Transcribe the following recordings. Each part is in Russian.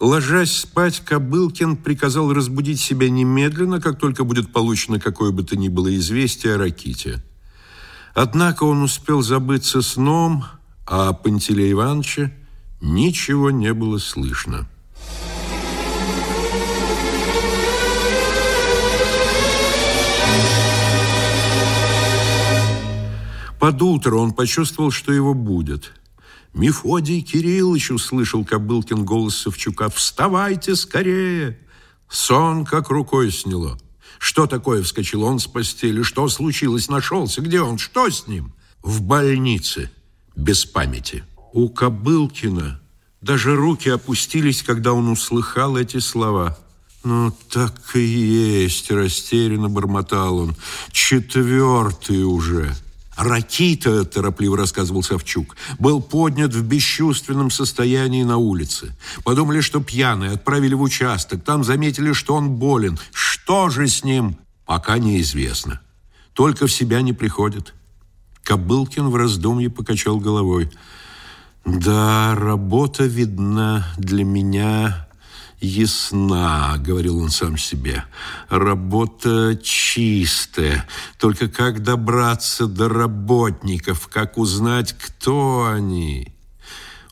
Ложась спать, Кобылкин приказал разбудить себя немедленно, как только будет получено какое бы то ни было известие о Раките. Однако он успел забыться сном, а о Пантелее Ивановиче ничего не было слышно. Под утро он почувствовал, что его будет – Мефодий Кириллович, услышал Кобылкин голос Савчука, вставайте скорее. Сон как рукой сняло. Что такое, вскочил он с постели, что случилось, нашелся, где он, что с ним? В больнице, без памяти. У Кобылкина даже руки опустились, когда он услыхал эти слова. «Ну, так и есть», – растерянно бормотал он. «Четвертый уже». Ракита, торопливо рассказывал Савчук, был поднят в бесчувственном состоянии на улице. Подумали, что пьяный, отправили в участок. Там заметили, что он болен. Что же с ним? Пока неизвестно. Только в себя не приходит. Кобылкин в раздумье покачал головой. Да, работа видна для меня ясна, говорил он сам себе. Работа чистая. Только как добраться до работников, как узнать, кто они?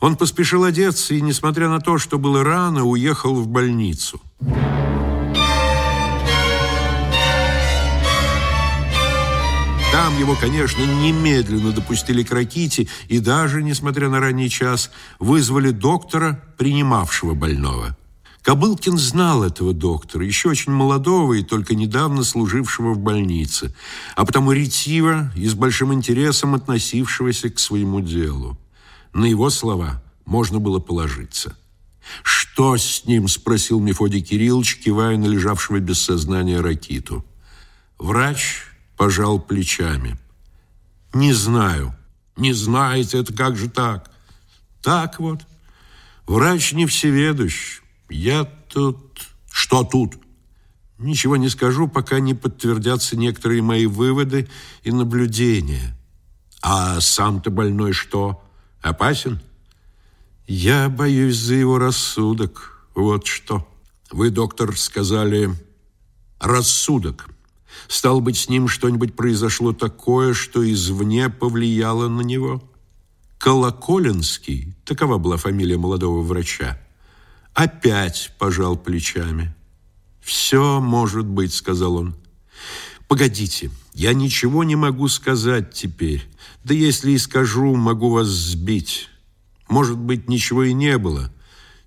Он поспешил одеться и, несмотря на то, что было рано, уехал в больницу. Там его, конечно, немедленно допустили к Раките и даже, несмотря на ранний час, вызвали доктора, принимавшего больного. Кобылкин знал этого доктора, еще очень молодого и только недавно служившего в больнице, а потому ретиво и с большим интересом относившегося к своему делу. На его слова можно было положиться. «Что с ним?» – спросил Мефодий Кириллович, кивая на лежавшего без сознания Ракиту. Врач пожал плечами. «Не знаю. Не знаете, это как же так?» «Так вот. Врач не всеведущ. Я тут... Что тут? Ничего не скажу, пока не подтвердятся некоторые мои выводы и наблюдения. А сам-то больной что? Опасен? Я боюсь за его рассудок. Вот что. Вы, доктор, сказали рассудок. Стал быть, с ним что-нибудь произошло такое, что извне повлияло на него? Колоколенский, такова была фамилия молодого врача, опять пожал плечами. «Все может быть», — сказал он. «Погодите, я ничего не могу сказать теперь. Да если и скажу, могу вас сбить. Может быть, ничего и не было.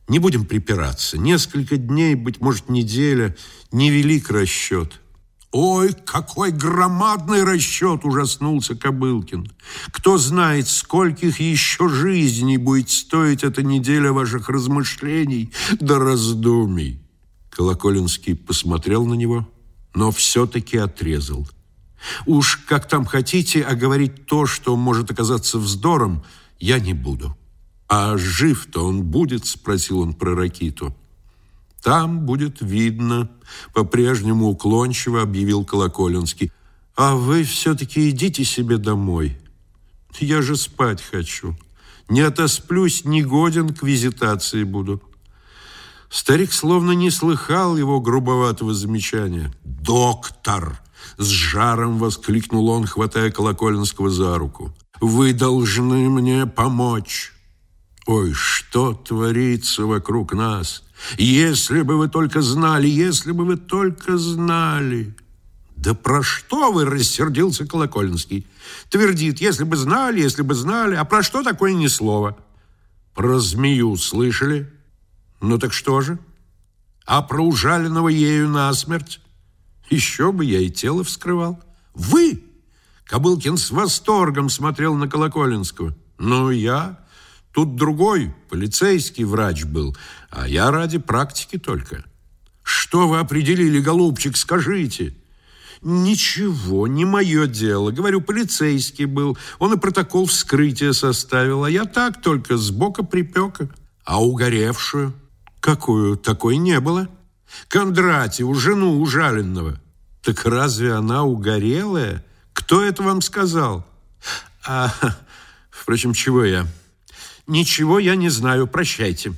Не будем припираться. Несколько дней, быть может, неделя, невелик расчет. «Ой, какой громадный расчет!» – ужаснулся Кобылкин. «Кто знает, скольких еще жизней будет стоить эта неделя ваших размышлений да раздумий!» Колоколенский посмотрел на него, но все-таки отрезал. «Уж как там хотите, а говорить то, что может оказаться вздором, я не буду». «А жив-то он будет?» – спросил он про Ракиту. Там будет видно, по-прежнему уклончиво объявил Колоколенский. А вы все-таки идите себе домой. Я же спать хочу. Не отосплюсь, не годен к визитации буду. Старик словно не слыхал его грубоватого замечания. «Доктор!» — с жаром воскликнул он, хватая Колоколенского за руку. «Вы должны мне помочь!» «Ой, что творится вокруг нас!» Если бы вы только знали, если бы вы только знали. Да про что вы, рассердился Колокольнский. Твердит, если бы знали, если бы знали. А про что такое ни слова? Про змею слышали? Ну так что же? А про ужаленного ею насмерть? Еще бы я и тело вскрывал. Вы? Кобылкин с восторгом смотрел на Колоколенского. Ну, я... Тут другой, полицейский врач был, а я ради практики только. Что вы определили, голубчик, скажите? Ничего, не мое дело. Говорю, полицейский был. Он и протокол вскрытия составил, а я так только с бока припека. А угоревшую? Какую? Такой не было. Кондратьеву, жену ужаленного. Так разве она угорелая? Кто это вам сказал? А, впрочем, чего я? Ничего я не знаю, прощайте.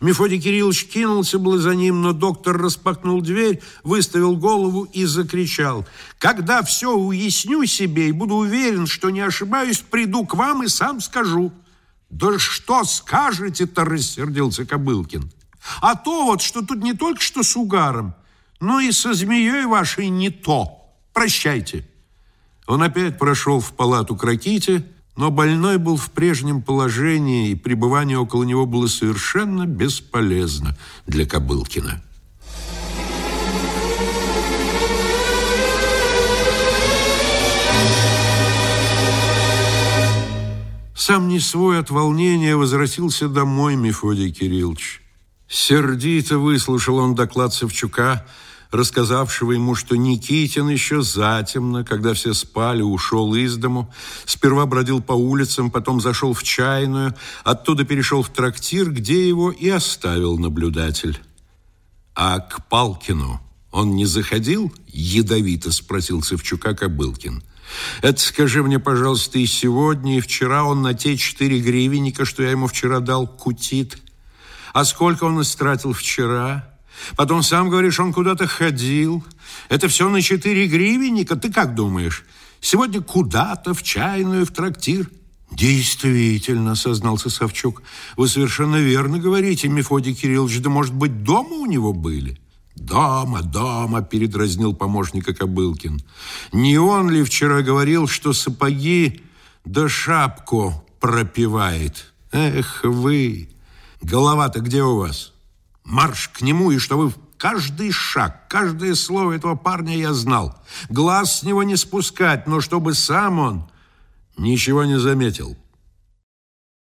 Мефодий Кириллович кинулся было за ним, но доктор распахнул дверь, выставил голову и закричал. «Когда все уясню себе и буду уверен, что не ошибаюсь, приду к вам и сам скажу». «Да что скажете-то?» – рассердился Кобылкин. «А то вот, что тут не только что с угаром, но и со змеей вашей не то. Прощайте». Он опять прошел в палату к Раките, но больной был в прежнем положении, и пребывание около него было совершенно бесполезно для Кобылкина. Сам не свой от волнения возвратился домой Мефодий Кириллович. Сердито выслушал он доклад Савчука, рассказавшего ему, что Никитин еще затемно, когда все спали, ушел из дому, сперва бродил по улицам, потом зашел в чайную, оттуда перешел в трактир, где его и оставил наблюдатель. А к Палкину он не заходил? Ядовито спросил Савчука Кобылкин. Это скажи мне, пожалуйста, и сегодня, и вчера он на те четыре гривенника, что я ему вчера дал, кутит. А сколько он истратил вчера? Потом сам говоришь, он куда-то ходил. Это все на четыре гривенника. Ты как думаешь? Сегодня куда-то, в чайную, в трактир. Действительно, сознался Савчук. Вы совершенно верно говорите, Мефодий Кириллович. Да, может быть, дома у него были? «Дома, дома!» – передразнил помощника Кобылкин. «Не он ли вчера говорил, что сапоги да шапку пропивает? Эх вы! Голова-то где у вас?» Марш к нему, и что вы каждый шаг, каждое слово этого парня я знал. Глаз с него не спускать, но чтобы сам он ничего не заметил.